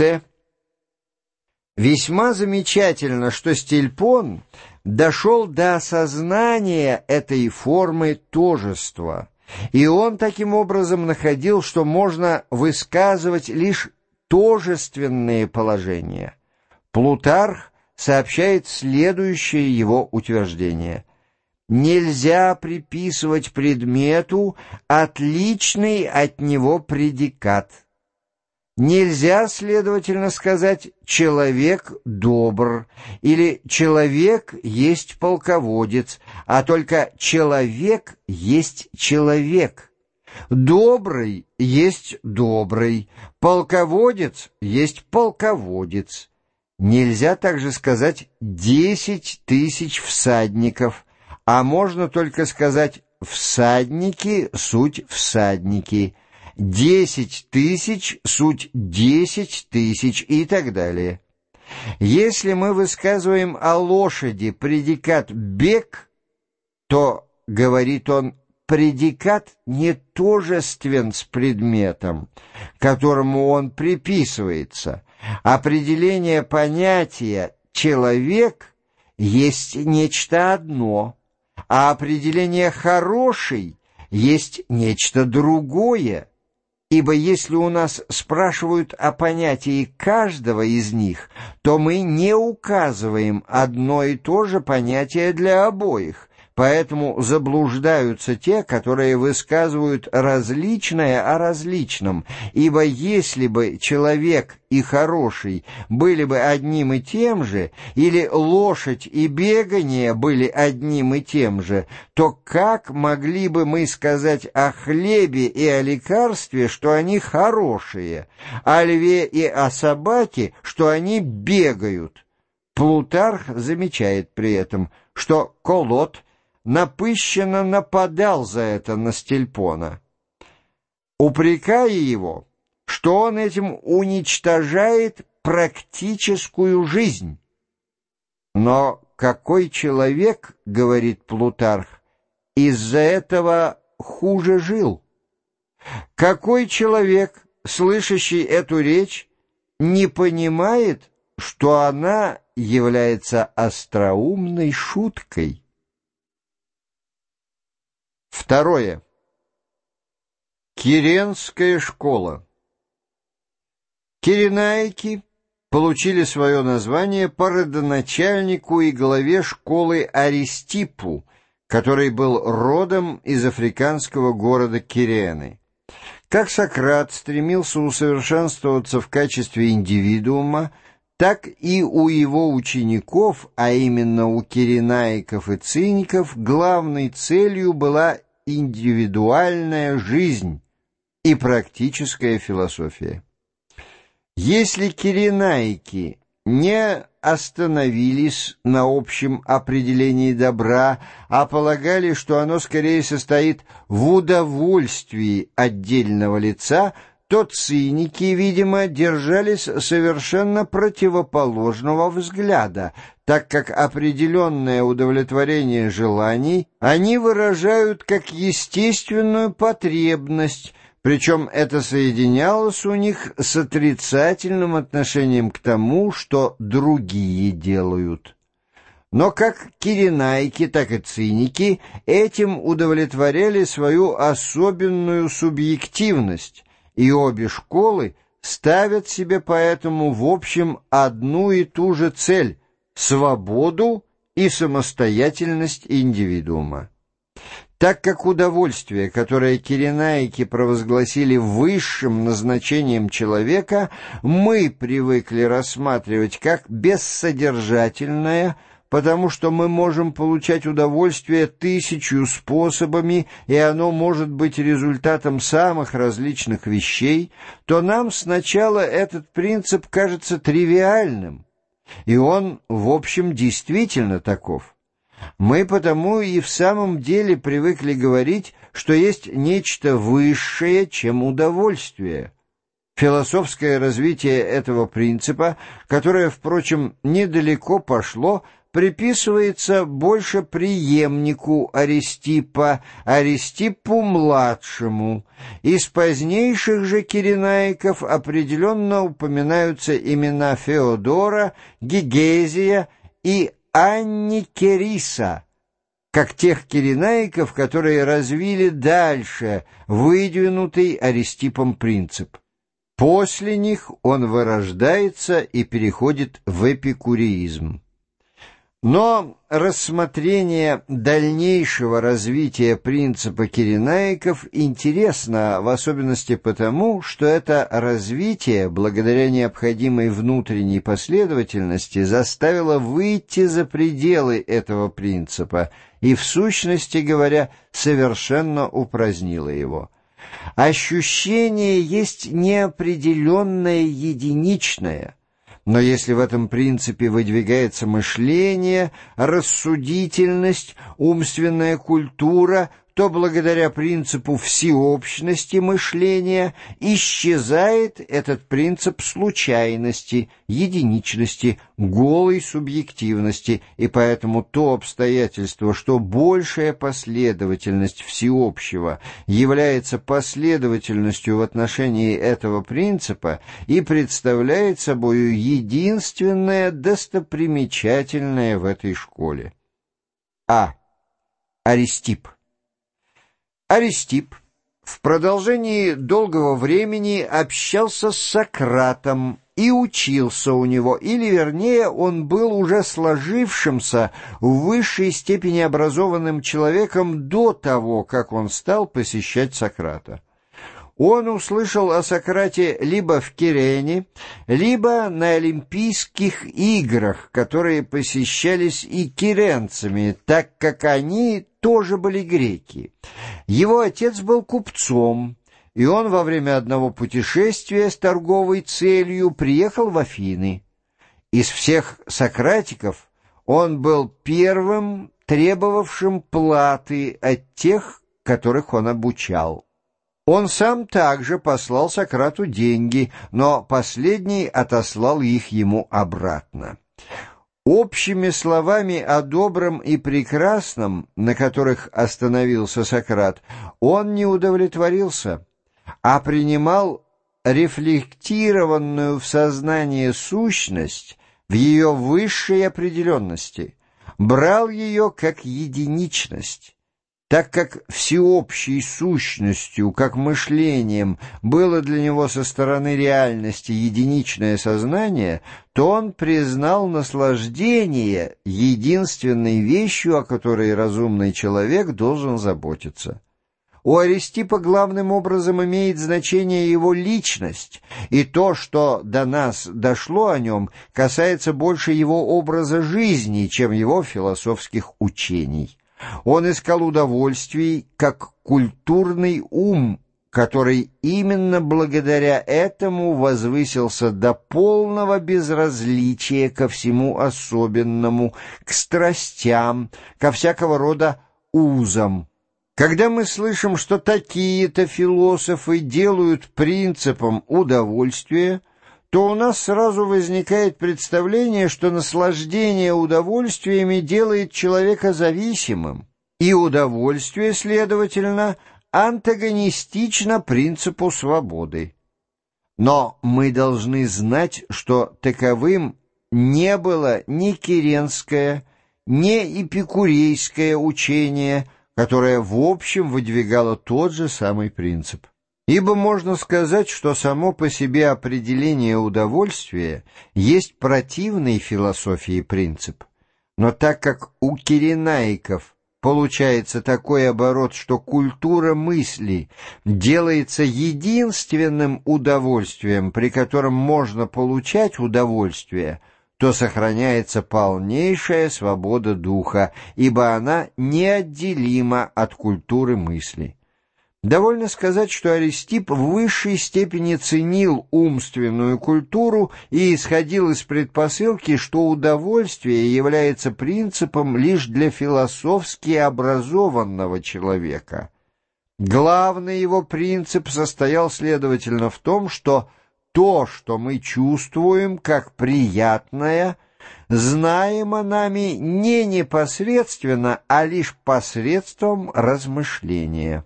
С. Весьма замечательно, что Стильпон дошел до осознания этой формы тожества, и он таким образом находил, что можно высказывать лишь тожественные положения. Плутарх сообщает следующее его утверждение. Нельзя приписывать предмету отличный от него предикат. Нельзя, следовательно, сказать «человек добр» или «человек есть полководец», а только «человек есть человек». Добрый есть добрый, полководец есть полководец. Нельзя также сказать «десять тысяч всадников», а можно только сказать «всадники суть всадники» десять тысяч, суть десять тысяч и так далее. Если мы высказываем о лошади предикат «бег», то, говорит он, предикат не тожествен с предметом, которому он приписывается. Определение понятия «человек» есть нечто одно, а определение «хороший» есть нечто другое. Ибо если у нас спрашивают о понятии каждого из них, то мы не указываем одно и то же понятие для обоих, Поэтому заблуждаются те, которые высказывают различное о различном, ибо если бы человек и хороший были бы одним и тем же, или лошадь и бегание были одним и тем же, то как могли бы мы сказать о хлебе и о лекарстве, что они хорошие, о льве и о собаке, что они бегают? Плутарх замечает при этом, что колод — напыщенно нападал за это на Стельпона, упрекая его, что он этим уничтожает практическую жизнь. Но какой человек, говорит Плутарх, из-за этого хуже жил? Какой человек, слышащий эту речь, не понимает, что она является остроумной шуткой? Второе. Киренская школа. Киренайки получили свое название по родоначальнику и главе школы Аристипу, который был родом из африканского города Кирены. Как Сократ стремился усовершенствоваться в качестве индивидуума, так и у его учеников, а именно у киренаиков и циников, главной целью была индивидуальная жизнь и практическая философия. Если киренаики не остановились на общем определении добра, а полагали, что оно скорее состоит в удовольствии отдельного лица – то циники, видимо, держались совершенно противоположного взгляда, так как определенное удовлетворение желаний они выражают как естественную потребность, причем это соединялось у них с отрицательным отношением к тому, что другие делают. Но как киренайки, так и циники этим удовлетворяли свою особенную субъективность, и обе школы ставят себе поэтому в общем одну и ту же цель — свободу и самостоятельность индивидуума. Так как удовольствие, которое киренаики провозгласили высшим назначением человека, мы привыкли рассматривать как бессодержательное – потому что мы можем получать удовольствие тысячу способами, и оно может быть результатом самых различных вещей, то нам сначала этот принцип кажется тривиальным, и он, в общем, действительно таков. Мы потому и в самом деле привыкли говорить, что есть нечто высшее, чем удовольствие – Философское развитие этого принципа, которое, впрочем, недалеко пошло, приписывается больше преемнику Аристипа, Аристипу-младшему. Из позднейших же киренаиков определенно упоминаются имена Феодора, Гигезия и Анникериса, как тех киренаиков, которые развили дальше выдвинутый Аристипом принцип. После них он вырождается и переходит в эпикуреизм. Но рассмотрение дальнейшего развития принципа Киренаиков интересно, в особенности потому, что это развитие, благодаря необходимой внутренней последовательности, заставило выйти за пределы этого принципа и, в сущности говоря, совершенно упразднило его. Ощущение есть неопределенное единичное – но если в этом принципе выдвигается мышление, рассудительность, умственная культура, то благодаря принципу всеобщности мышления исчезает этот принцип случайности, единичности, голой субъективности, и поэтому то обстоятельство, что большая последовательность всеобщего является последовательностью в отношении этого принципа и представляет собой единственное достопримечательное в этой школе. А. Аристип Аристип в продолжении долгого времени общался с Сократом и учился у него, или, вернее, он был уже сложившимся в высшей степени образованным человеком до того, как он стал посещать Сократа. Он услышал о Сократе либо в Кирене, либо на Олимпийских играх, которые посещались и киренцами, так как они тоже были греки. Его отец был купцом, и он во время одного путешествия с торговой целью приехал в Афины. Из всех сократиков он был первым, требовавшим платы от тех, которых он обучал. Он сам также послал Сократу деньги, но последний отослал их ему обратно. Общими словами о добром и прекрасном, на которых остановился Сократ, он не удовлетворился, а принимал рефлектированную в сознание сущность в ее высшей определенности, брал ее как единичность. Так как всеобщей сущностью, как мышлением, было для него со стороны реальности единичное сознание, то он признал наслаждение единственной вещью, о которой разумный человек должен заботиться. У Аристипа главным образом имеет значение его личность, и то, что до нас дошло о нем, касается больше его образа жизни, чем его философских учений. Он искал удовольствий как культурный ум, который именно благодаря этому возвысился до полного безразличия ко всему особенному, к страстям, ко всякого рода узам. Когда мы слышим, что такие-то философы делают принципом удовольствия, то у нас сразу возникает представление, что наслаждение удовольствиями делает человека зависимым, и удовольствие, следовательно, антагонистично принципу свободы. Но мы должны знать, что таковым не было ни киренское, ни эпикурейское учение, которое в общем выдвигало тот же самый принцип. Ибо можно сказать, что само по себе определение удовольствия есть противный философии принцип. Но так как у киренаиков получается такой оборот, что культура мысли делается единственным удовольствием, при котором можно получать удовольствие, то сохраняется полнейшая свобода духа, ибо она неотделима от культуры мысли. Довольно сказать, что Аристип в высшей степени ценил умственную культуру и исходил из предпосылки, что удовольствие является принципом лишь для философски образованного человека. Главный его принцип состоял, следовательно, в том, что то, что мы чувствуем как приятное, знаемо нами не непосредственно, а лишь посредством размышления.